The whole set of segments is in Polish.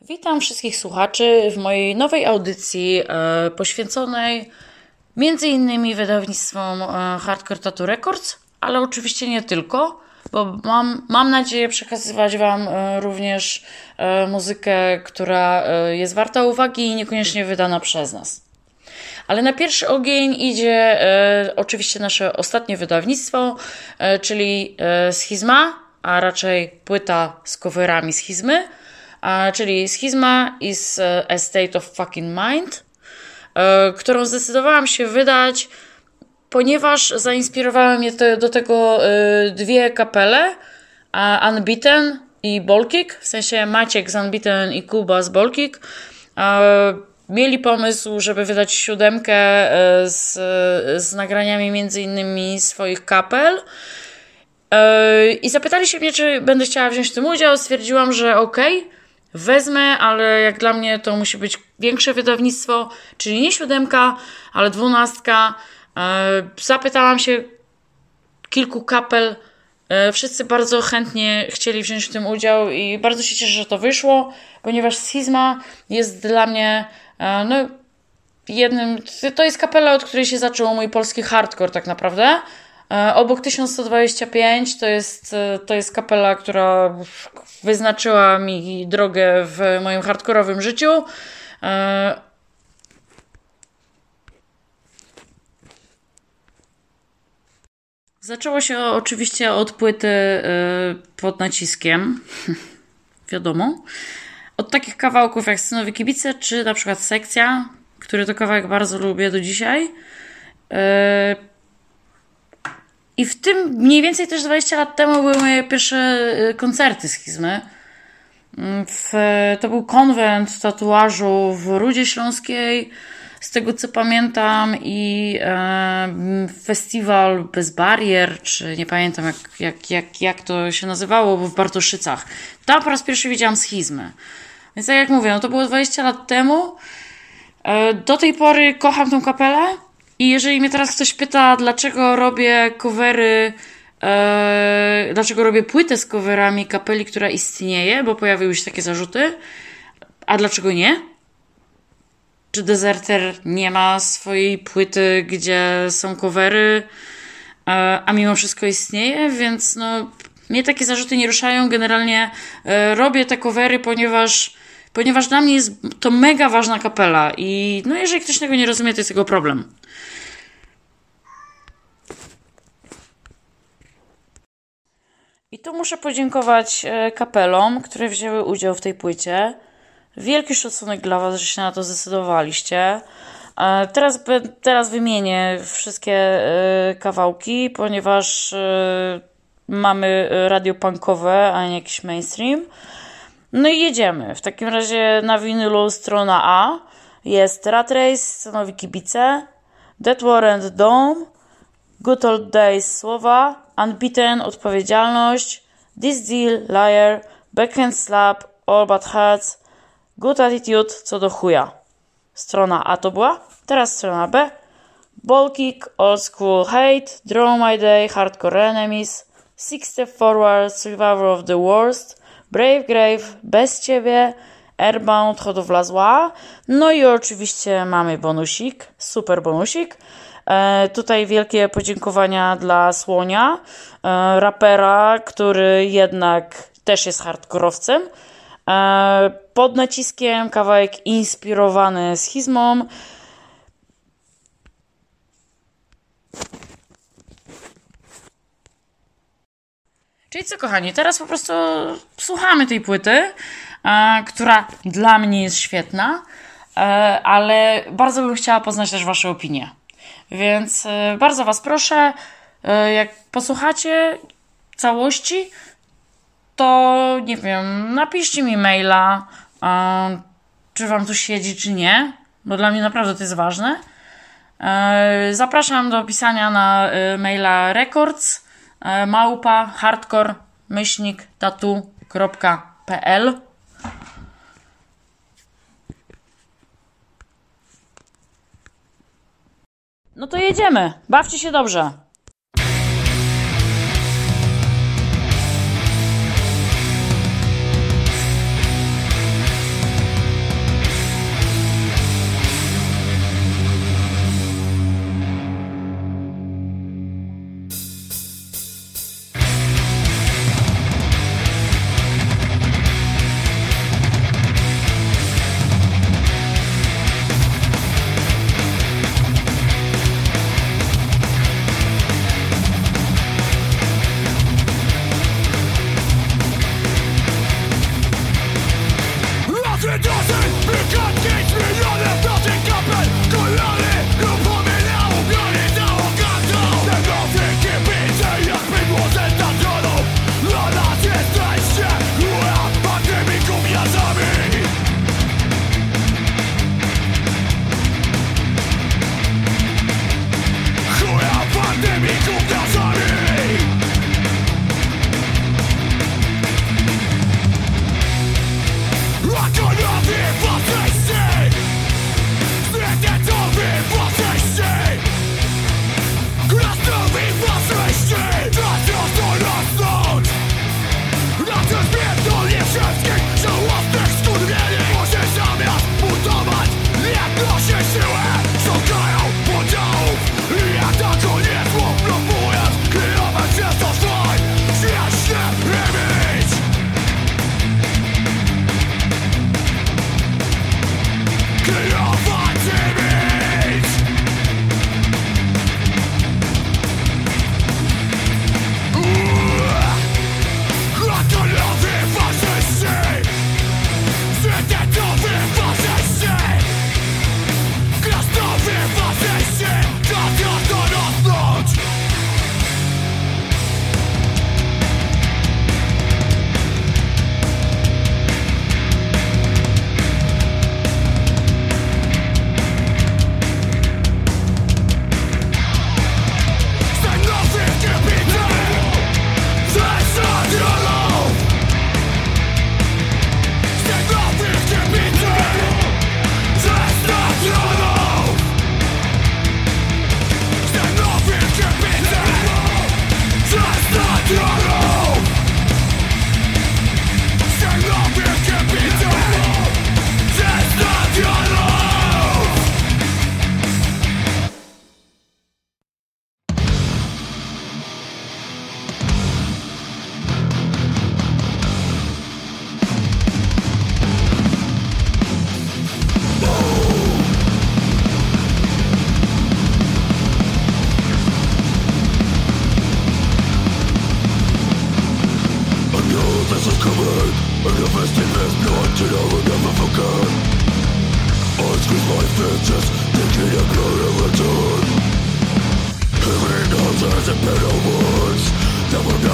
Witam wszystkich słuchaczy w mojej nowej audycji e, poświęconej między innymi wydawnictwom e, Hardcore Tattoo Records, ale oczywiście nie tylko, bo mam, mam nadzieję przekazywać Wam e, również muzykę, która jest warta uwagi i niekoniecznie wydana przez nas. Ale na pierwszy ogień idzie oczywiście nasze ostatnie wydawnictwo, czyli Schizma, a raczej płyta z coverami Schizmy, czyli Schizma is e, a State of Fucking Mind, e, którą zdecydowałam się wydać, ponieważ zainspirowały mnie te, do tego e, dwie kapele, Unbeaten i Bolkik, w sensie Maciek z Unbeaten i Kuba z Bolkik. Mieli pomysł, żeby wydać siódemkę z, z nagraniami między innymi swoich kapel. I zapytali się mnie, czy będę chciała wziąć w tym udział. Stwierdziłam, że okej, okay, wezmę, ale jak dla mnie to musi być większe wydawnictwo, czyli nie siódemka, ale dwunastka. E, zapytałam się kilku kapel. Wszyscy bardzo chętnie chcieli wziąć w tym udział i bardzo się cieszę, że to wyszło, ponieważ Schizma jest dla mnie no, jednym. To jest kapela, od której się zaczął mój polski hardcore, tak naprawdę. Obok 1125 to jest, to jest kapela, która wyznaczyła mi drogę w moim hardkorowym życiu. Zaczęło się oczywiście od płyty pod naciskiem, wiadomo. Od takich kawałków jak Scenowi Kibice, czy na przykład Sekcja, który to kawałek bardzo lubię do dzisiaj. I w tym mniej więcej też 20 lat temu były moje pierwsze koncerty schizmy. W, to był konwent tatuażu w Rudzie Śląskiej, z tego co pamiętam, i e, festiwal bez barier, czy nie pamiętam jak, jak, jak, jak to się nazywało, w Bartoszycach. Tam po raz pierwszy widziałam schizmę. Więc tak jak mówię, no to było 20 lat temu. Do tej pory kocham tą kapelę i jeżeli mnie teraz ktoś pyta, dlaczego robię covery, e, dlaczego robię płytę z coverami kapeli, która istnieje, bo pojawiły się takie zarzuty, a dlaczego nie? Czy Deserter nie ma swojej płyty, gdzie są covery, e, a mimo wszystko istnieje, więc no mnie takie zarzuty nie ruszają. Generalnie e, robię te covery, ponieważ ponieważ dla mnie jest to mega ważna kapela i no jeżeli ktoś tego nie rozumie, to jest jego problem. I tu muszę podziękować e, kapelom, które wzięły udział w tej płycie. Wielki szacunek dla Was, że się na to zdecydowaliście. E, teraz, teraz wymienię wszystkie e, kawałki, ponieważ mamy radio punkowe, a nie jakiś mainstream. No i jedziemy. W takim razie na winylu strona A jest Rat Race, stanowi kibice, Dead Warrant Dome, Good Old Days słowa, Unbeaten odpowiedzialność, This Deal Liar, Backhand Slap, All But Hearts, Good Attitude co do chuja. Strona A to była, teraz strona B. Ball Kick, Old School Hate, Draw My Day, Hardcore Enemies, Six Step Forward, Survivor of the Worst, Brave Grave, Bez Ciebie, Airbound, Hodowla Zła. No i oczywiście mamy bonusik, super bonusik. E, tutaj wielkie podziękowania dla Słonia, e, rapera, który jednak też jest hardkorowcem. E, pod naciskiem kawałek inspirowany schizmą. Czyli co, kochani, teraz po prostu słuchamy tej płyty, która dla mnie jest świetna, ale bardzo bym chciała poznać też Wasze opinie. Więc e, bardzo Was proszę, e, jak posłuchacie całości, to nie wiem, napiszcie mi maila, czy Wam tu siedzi, czy nie, bo dla mnie naprawdę to jest ważne. E, zapraszam do pisania na maila records małpa hardcore myślnik tatu.pl No to jedziemy. Bawcie się dobrze.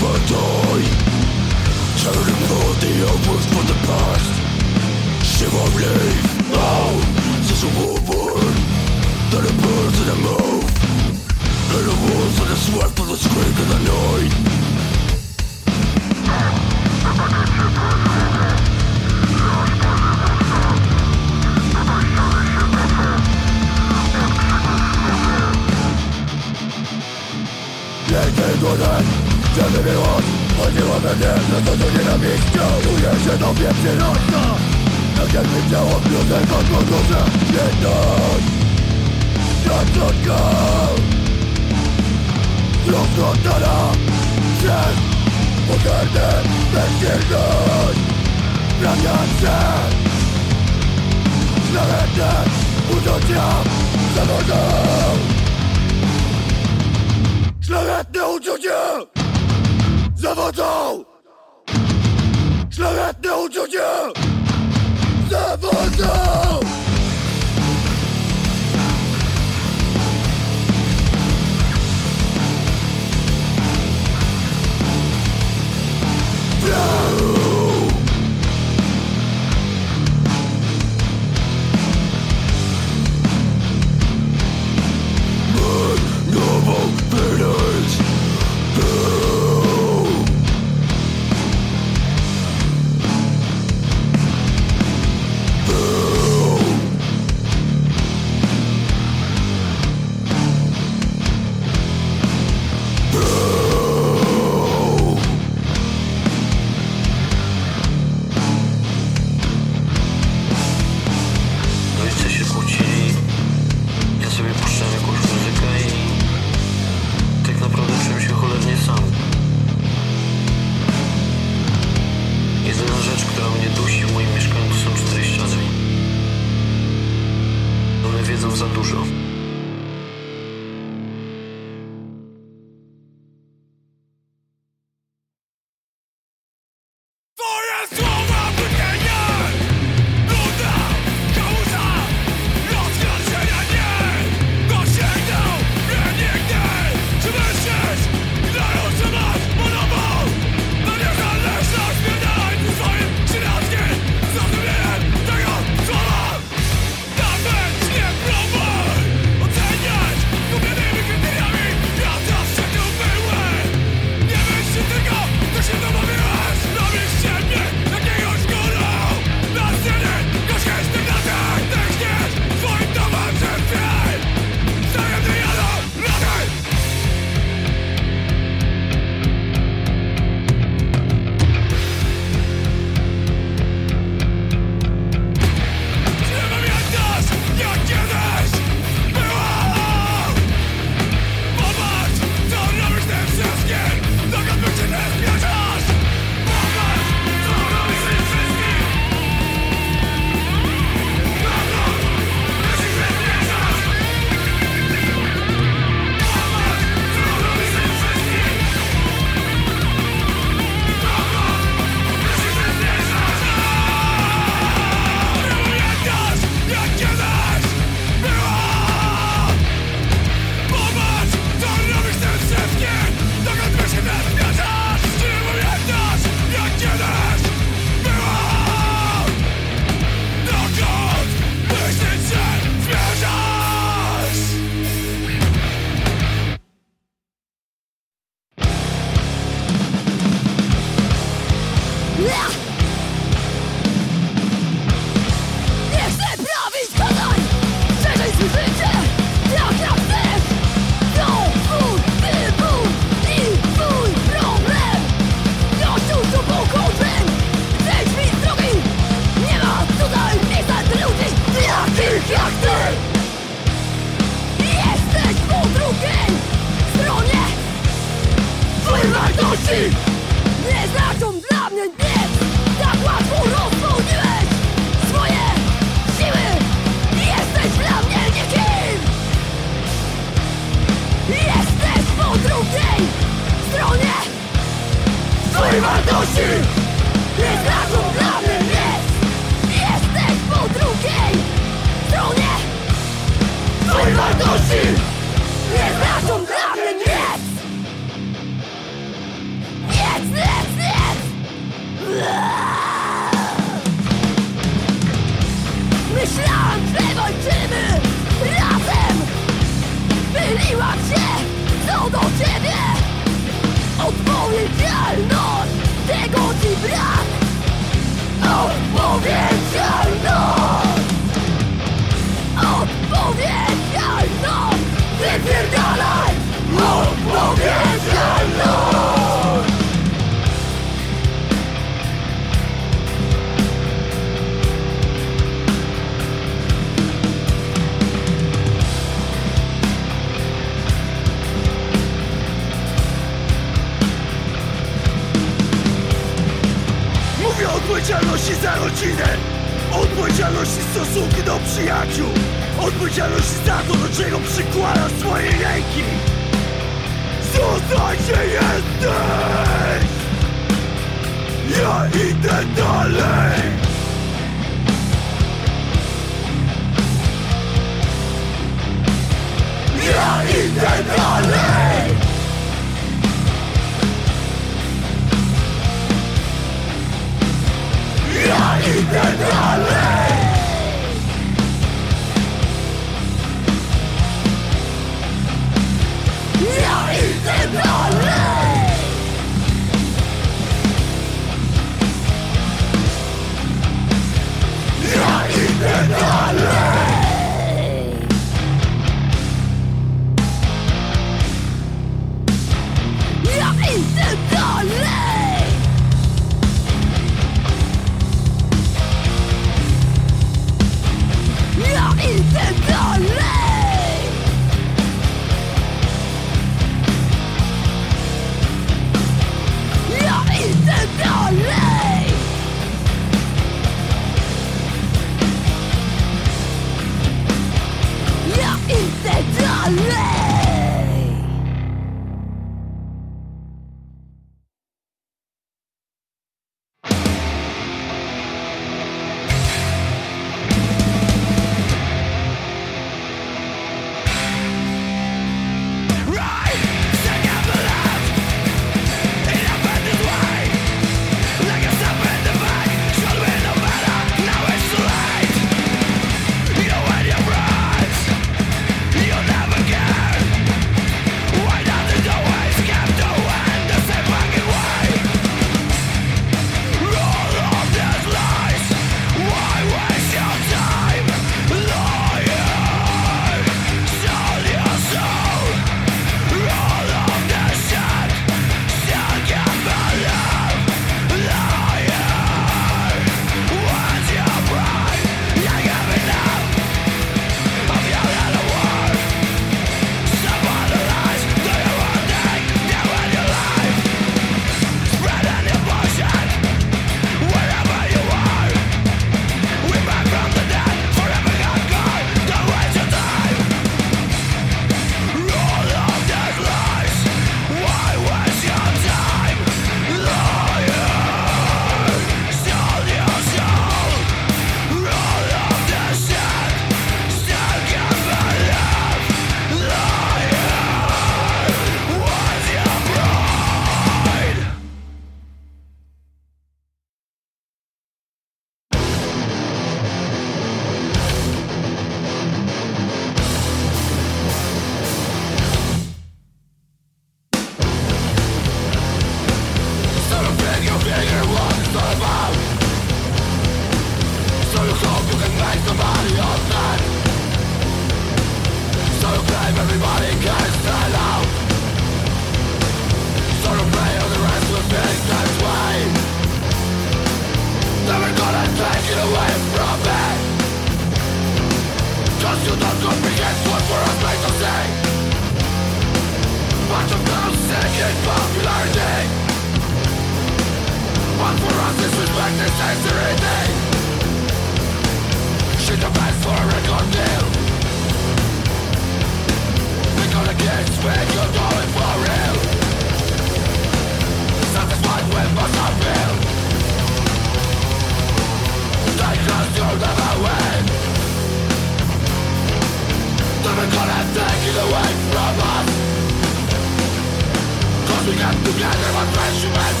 never die Turning all the hours from the past Shiver leave now Since a woman That it burns in it mouth. And it rolls and it sweat from the scream of the night Let me go down żeby miłość chodziła we mnie No to do nienawiści Czuję się tobie przyrasta Tak jakby ciało piątek od podróży Jedność. Zaczątka Rozglądana Przez Pogardę Bezdzielność Ramiance Szlachetne Uczucia Zawodą Szlachetne uczucie zawodzą! Szlachetne uczucie zawodzą! wartości assim rodzinę! Odpowiedzialność i stosunki do przyjaciół! Odpowiedzialność za to, do czego przykłada swoje ręki Zostań jesteś! Ja idę dalej! Ja idę dalej Ja idę dalej Ja idę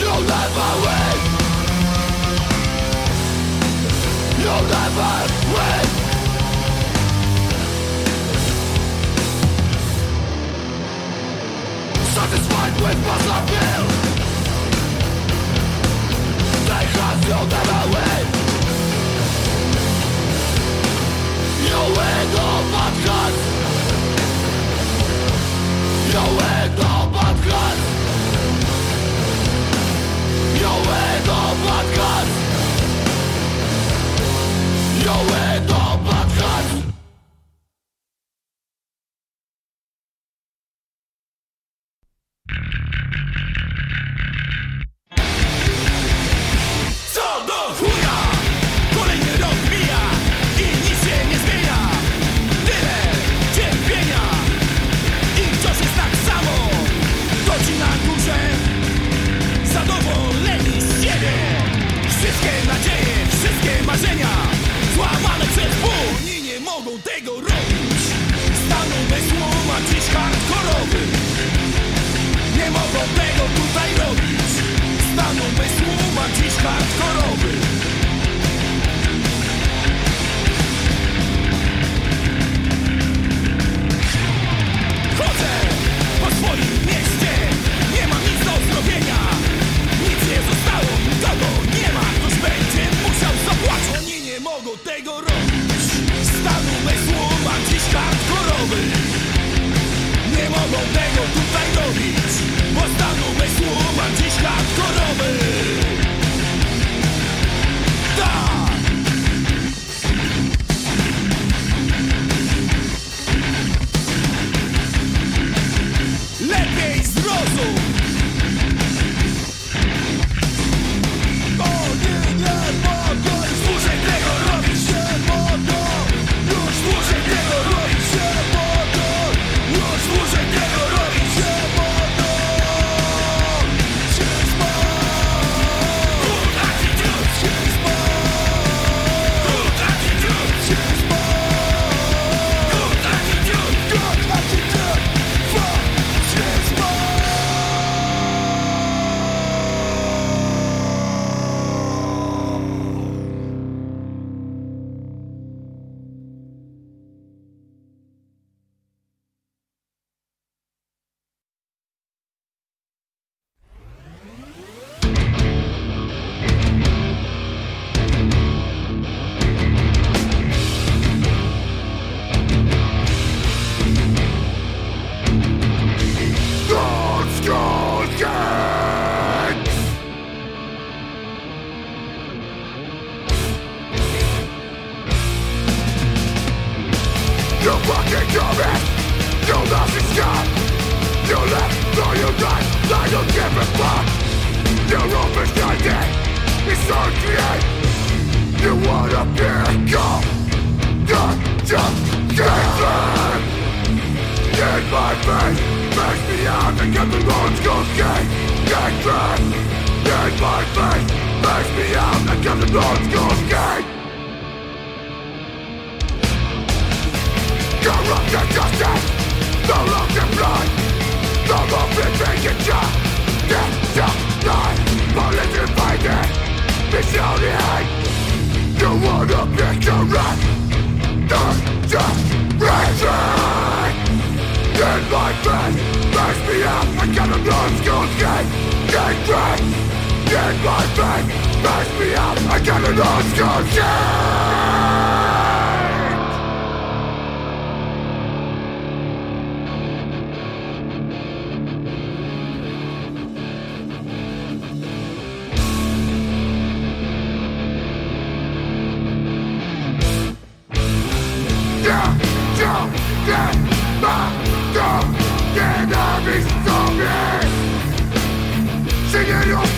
You'll never win. You'll never win satisfied with what's I feel They have You ignore bad You You You Czy nie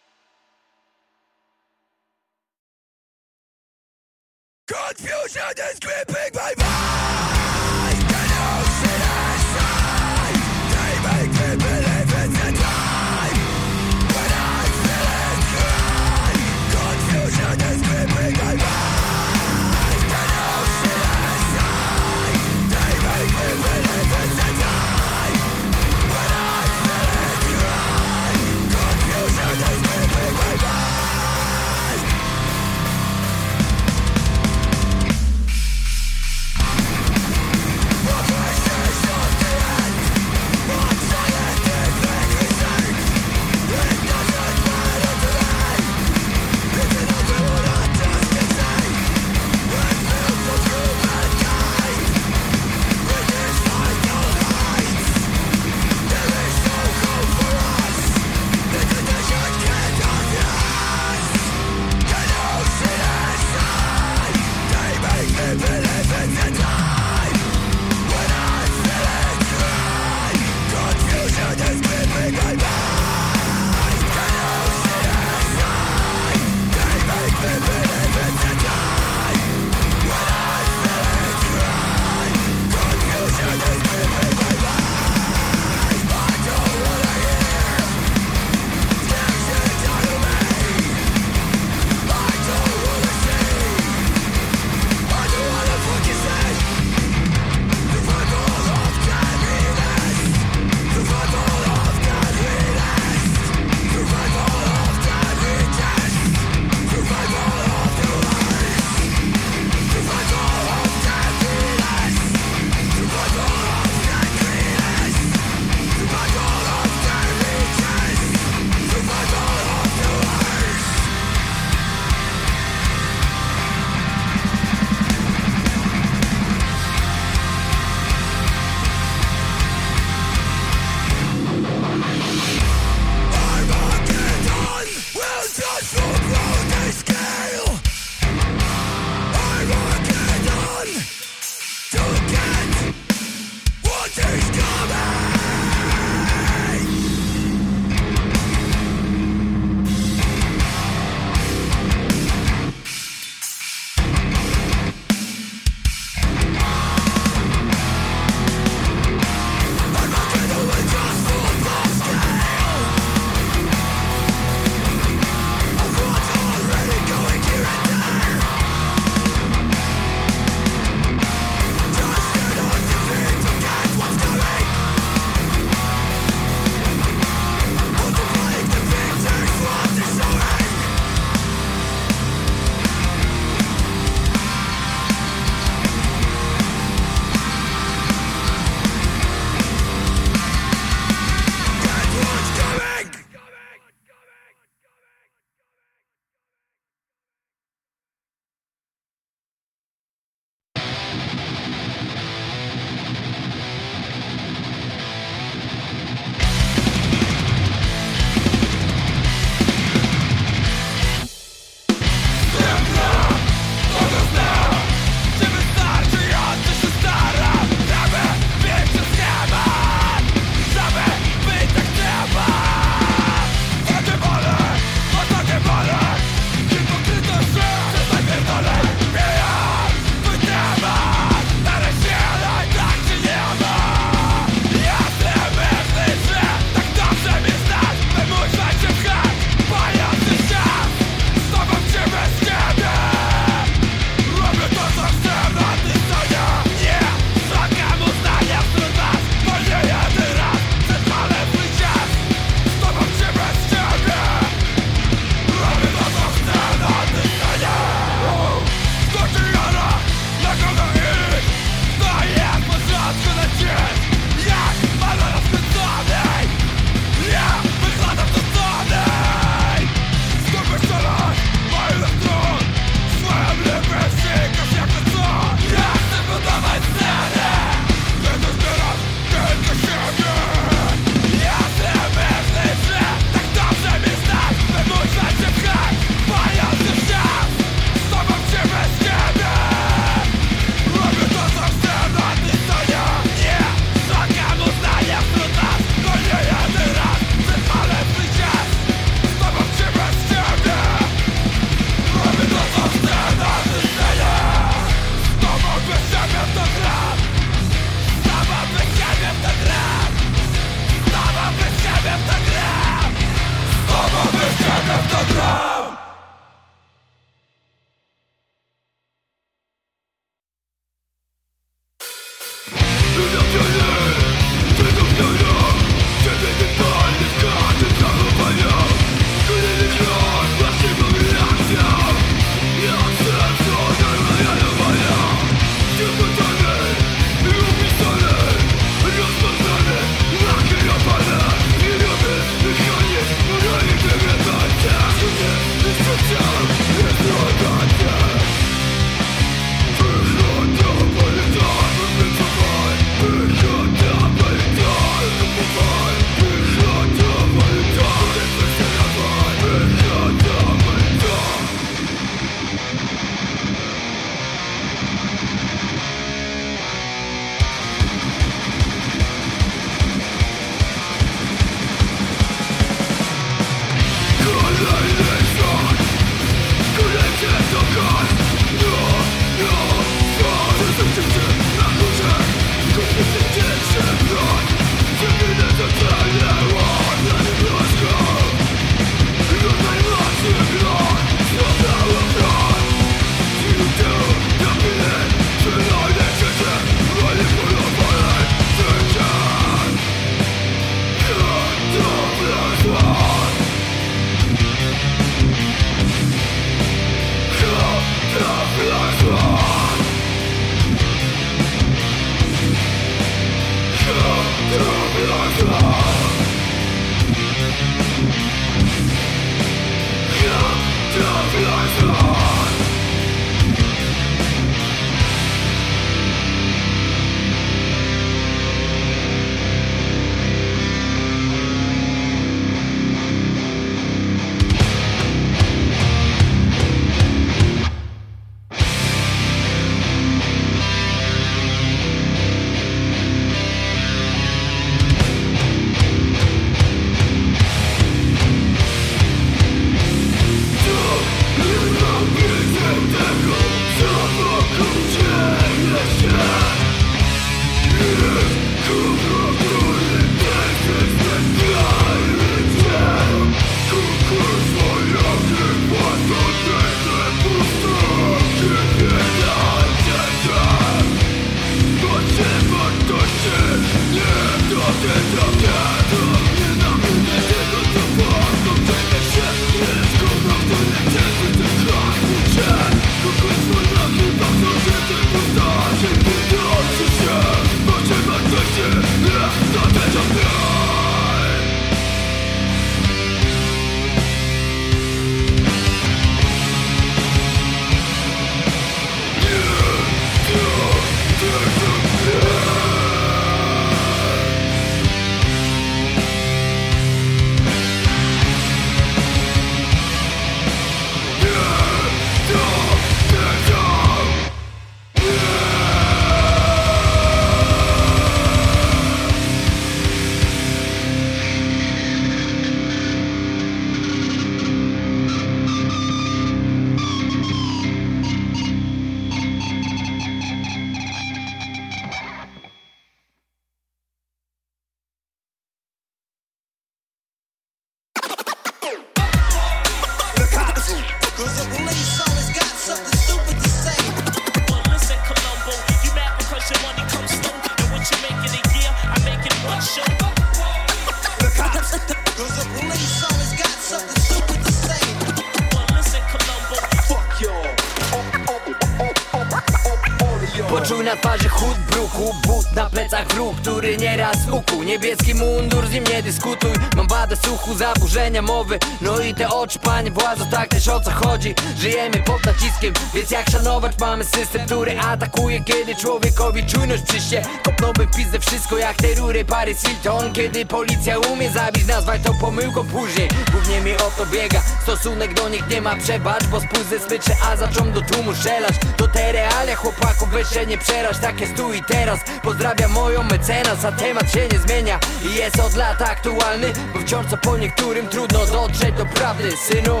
na fase rude. Bruchu But na plecach wróg, który nieraz ukuł. Niebieski mundur, z nim nie dyskutuj. Mam wadę słuchu, zaburzenia mowy. No i te oczy, panie władzo, tak też o co chodzi. Żyjemy pod naciskiem, więc jak szanować Mamy system, który atakuje Kiedy człowiekowi czujność przyście Kopnąłby w pizdę wszystko jak te rury Paris Hilton. Kiedy policja umie zabić, nazwać to pomyłką później. Głównie mi o to biega. Stosunek do nich nie ma przebacz Bo spójrz ze smyczy, a zaczął do tłumu strzelać To te realia chłopaków weź się nie przeraź. Tak jest tu i teraz Pozdrawiam moją mecenas A temat się nie zmienia. I jest od lat aktualny Bo wciąż co po niektórym trudno dotrzeć do prawdy synu.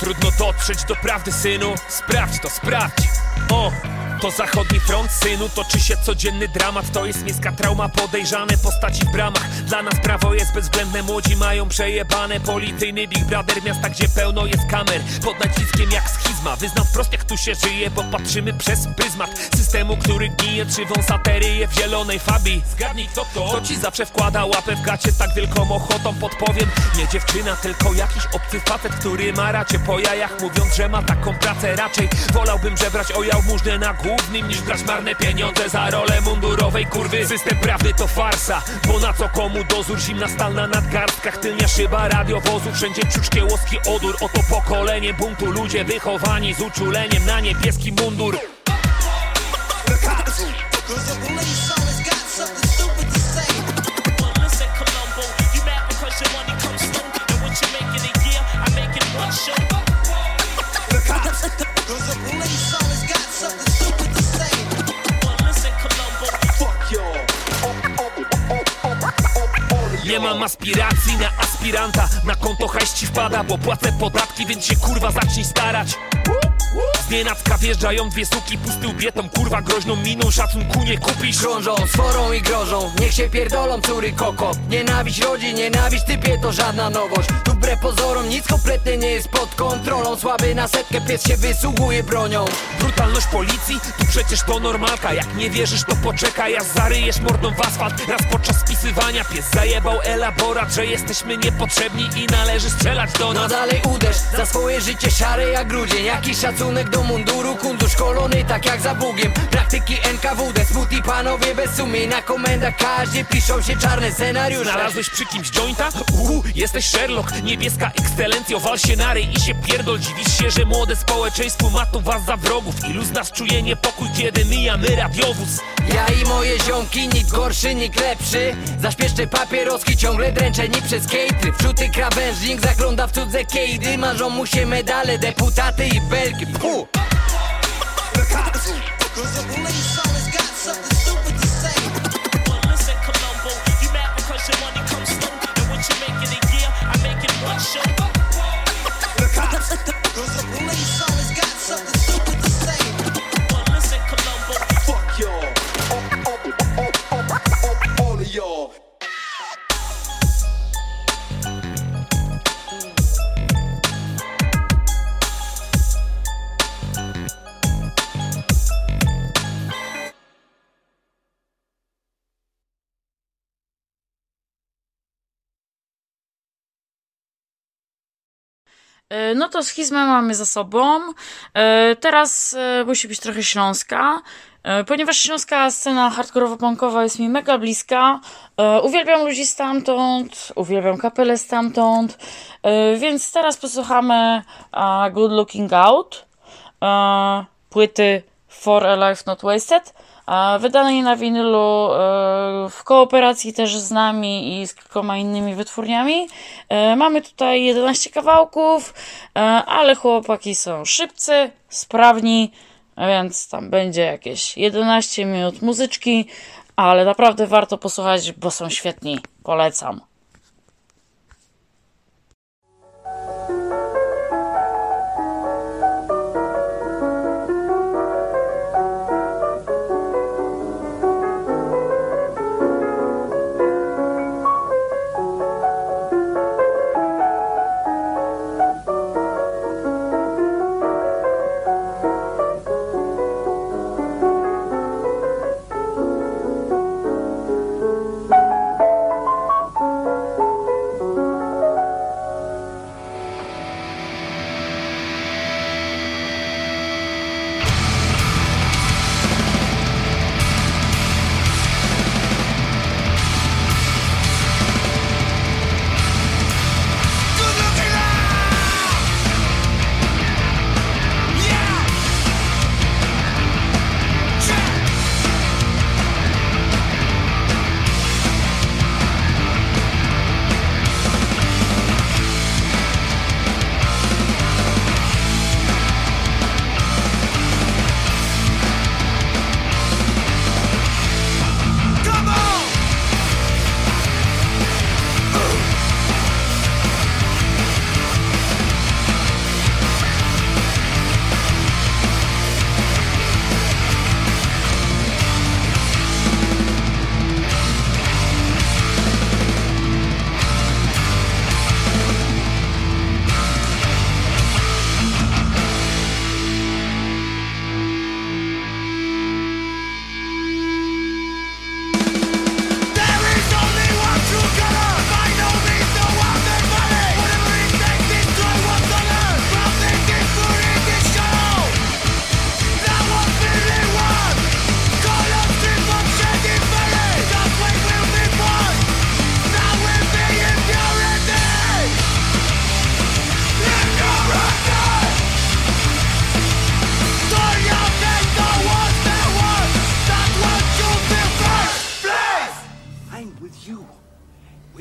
Trudno dotrzeć do prawdy, synu. Sprawdź to, sprawdź. O! To zachodni front, synu, toczy się codzienny dramat. To jest miejska trauma, podejrzane postaci w bramach. Dla nas prawo jest bezwzględne, młodzi mają przejebane. Policyjny Big Brother, miasta gdzie pełno jest kamer. Pod naciskiem jak schizma, wyznam wprost jak tu się żyje Bo patrzymy przez pryzmat systemu, który gnije Trzywą sateryję w zielonej fabii. Zgadnij kto to? To ci zawsze wkłada łapę w gacie? Z tak wielką ochotą Podpowiem, nie dziewczyna, tylko jakiś obcy facet Który ma racie po jajach, mówiąc, że ma taką pracę Raczej. Wolałbym żebrać o jałmużnę na głównym Niż brać marne pieniądze za rolę mundurowej kurwy. System prawny to farsa, bo na co komu dozór? Zimna stal na nadgarstkach, tylnia szyba radiowozu. Wszędzie czuć kiełowski odór, oto pokolenie buntu. Ludzie wychowani z uczuleniem na niebieski mundur. Listen, aspiracji na aspiranta. Na konto hajs ci wpada, bo płacę podatki Więc się kurwa zacznij starać Znienacka wjeżdżają dwie suki Pusty ubietą, kurwa groźną miną Szacunku nie kupisz. Krążą, sforą i grożą Niech się pierdolą córy koko. Nienawiść rodzi, nienawiść typie to żadna nowość. Tu wbrew pozorom nic kompletnie nie jest pod kontrolą. Słaby na setkę pies się wysługuje bronią. Brutalność policji? Tu przecież to normalka Jak nie wierzysz to poczekaj, aż zaryjesz mordą w asfalt. Raz podczas spisywania pies zajebał elaborat Że jesteśmy niepotrzebni i należy strzelać do No nas dalej uderz za swoje życie szare jak grudzień Jakiś szacunek do munduru, kundu szkolony tak jak za Bugiem. Praktyki NKWD, smuti panowie bez sumień Na komendach każdzie piszą się czarne scenariusze. Znalazłeś przy kimś jointa? Uuu, jesteś Sherlock, niebieska ekscelencjo Wal się na ryj i się pierdol. Dziwisz się, że młode społeczeństwo ma tu was za wrogów. Ilu z nas czuje niepokój, kiedy mijamy radiowóz. Ja i moje ziomki, nikt gorszy, nikt lepszy. Zaśpieszczę papieroski, ciągle dręczeni przez kejty Wczuty krawężnik zagląda w cudze kejdy. Marzą mu się medale, deputaty i belki. Puh! Look out, cause the police No to schizmę mamy za sobą. E, Teraz e, musi być trochę śląska. E, Ponieważ śląska scena hardkorowo-punkowa jest mi mega bliska, e, uwielbiam ludzi stamtąd, uwielbiam kapelę stamtąd, e, więc teraz posłuchamy e, Good Looking Out, e, płyty For a Life Not Wasted, wydanej na winylu e, w kooperacji też z nami i z kilkoma innymi wytwórniami. E, Mamy tutaj 11 kawałków, e, ale chłopaki są szybcy, sprawni, więc tam będzie jakieś 11 minut muzyczki, ale naprawdę warto posłuchać, bo są świetni. Polecam.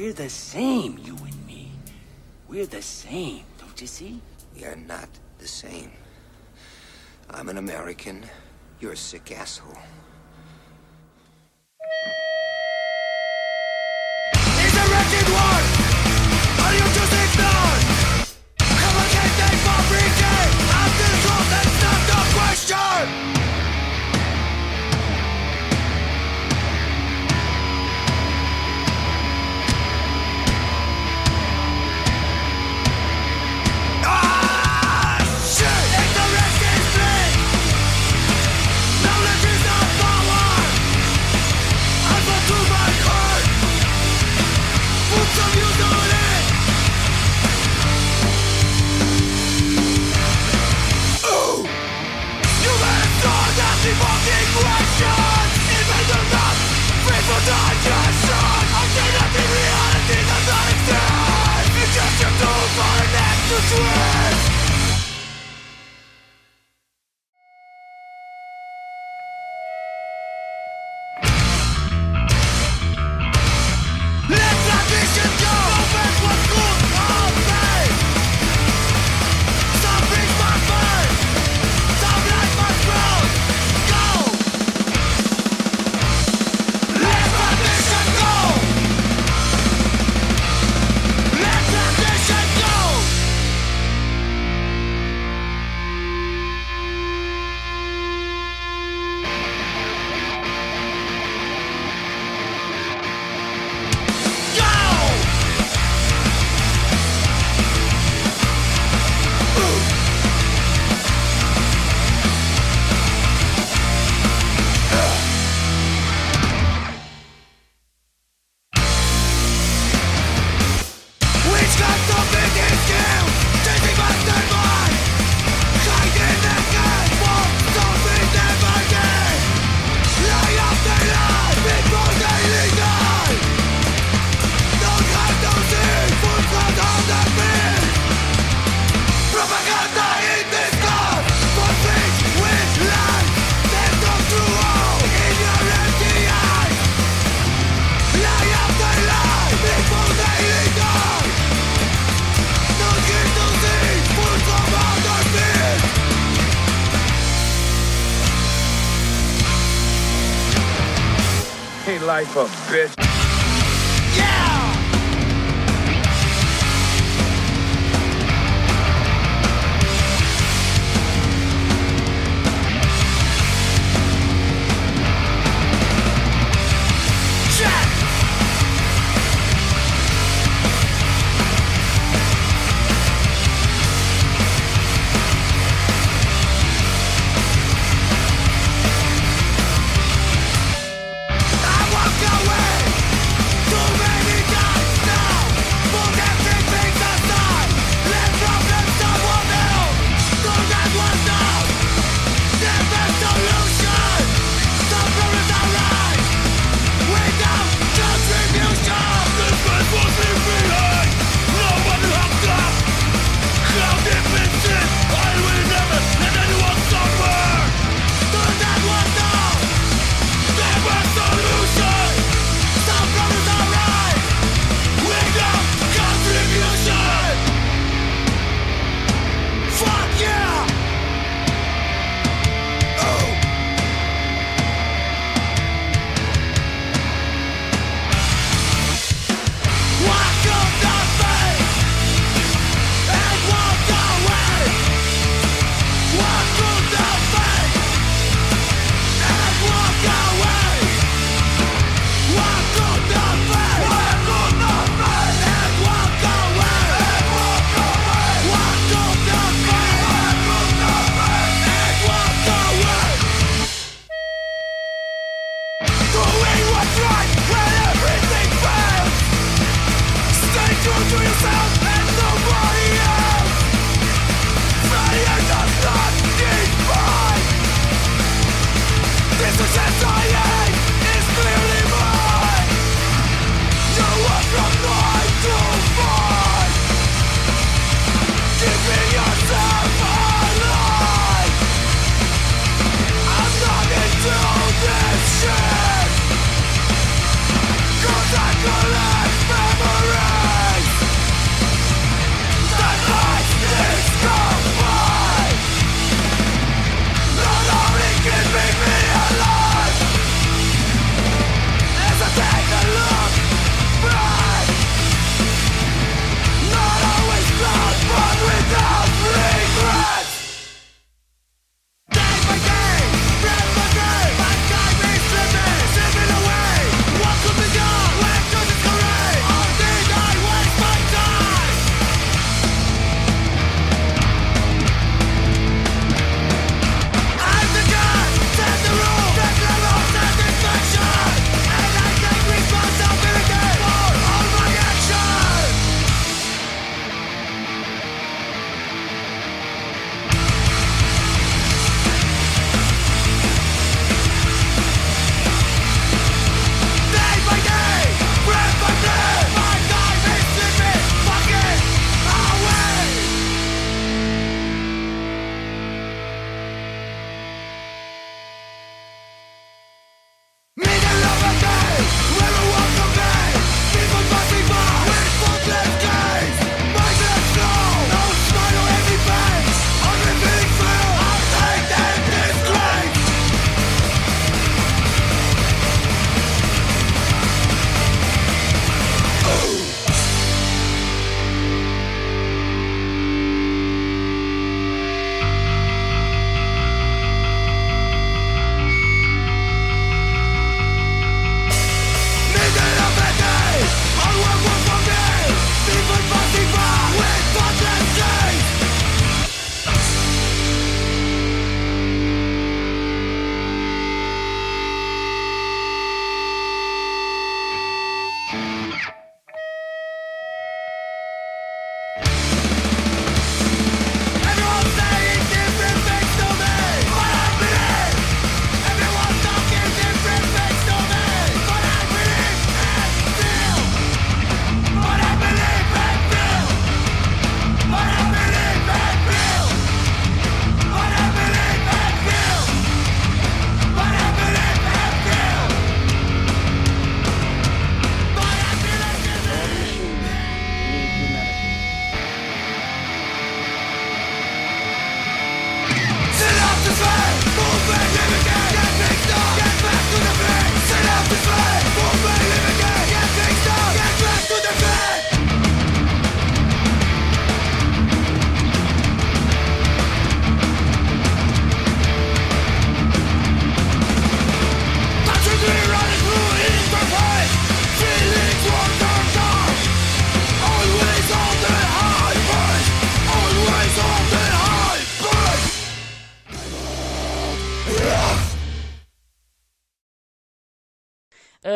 We're the same, you and me. We're the same, don't you see? We are not the same. I'm an American. You're a sick asshole. Just your door for an extra twist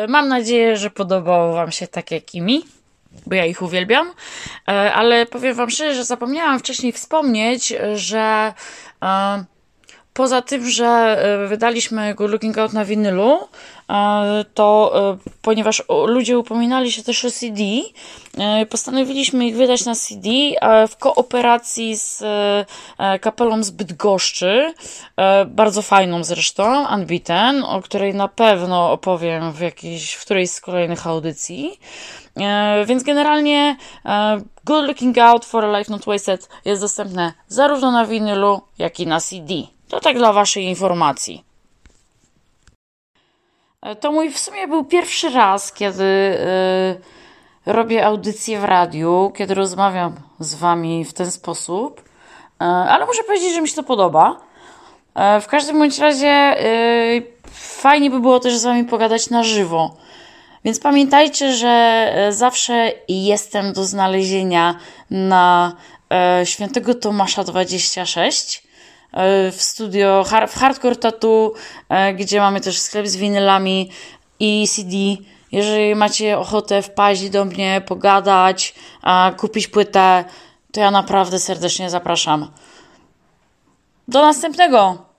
Mam nadzieję, że podobało Wam się tak jak i mi, bo ja ich uwielbiam. E, Ale powiem Wam szczerze, że zapomniałam wcześniej wspomnieć, że e, poza tym, że e, wydaliśmy Good Looking Out na winylu, e, to e, ponieważ ludzie upominali się też o CD, postanowiliśmy ich wydać na CD w kooperacji z kapelą z Bydgoszczy, bardzo fajną zresztą, Unbeaten, o której na pewno opowiem w jakiejś, w którejś z kolejnych audycji. Więc generalnie Good Looking Out for a Life Not Wasted jest dostępne zarówno na winylu, jak i na CD. To tak dla Waszej informacji. E, To mój w sumie był pierwszy raz, kiedy e, robię audycję w radiu, kiedy rozmawiam z Wami w ten sposób, E, ale muszę powiedzieć, że mi się to podoba. W każdym bądź razie fajnie by było też z Wami pogadać na żywo. Więc pamiętajcie, że zawsze jestem do znalezienia na Świętego Tomasza 26 e, w studio w Hardcore Tattoo, e, gdzie mamy też sklep z winylami i CD. Jeżeli macie ochotę wpaść do mnie, pogadać, kupić płytę, to ja naprawdę serdecznie zapraszam. Do następnego!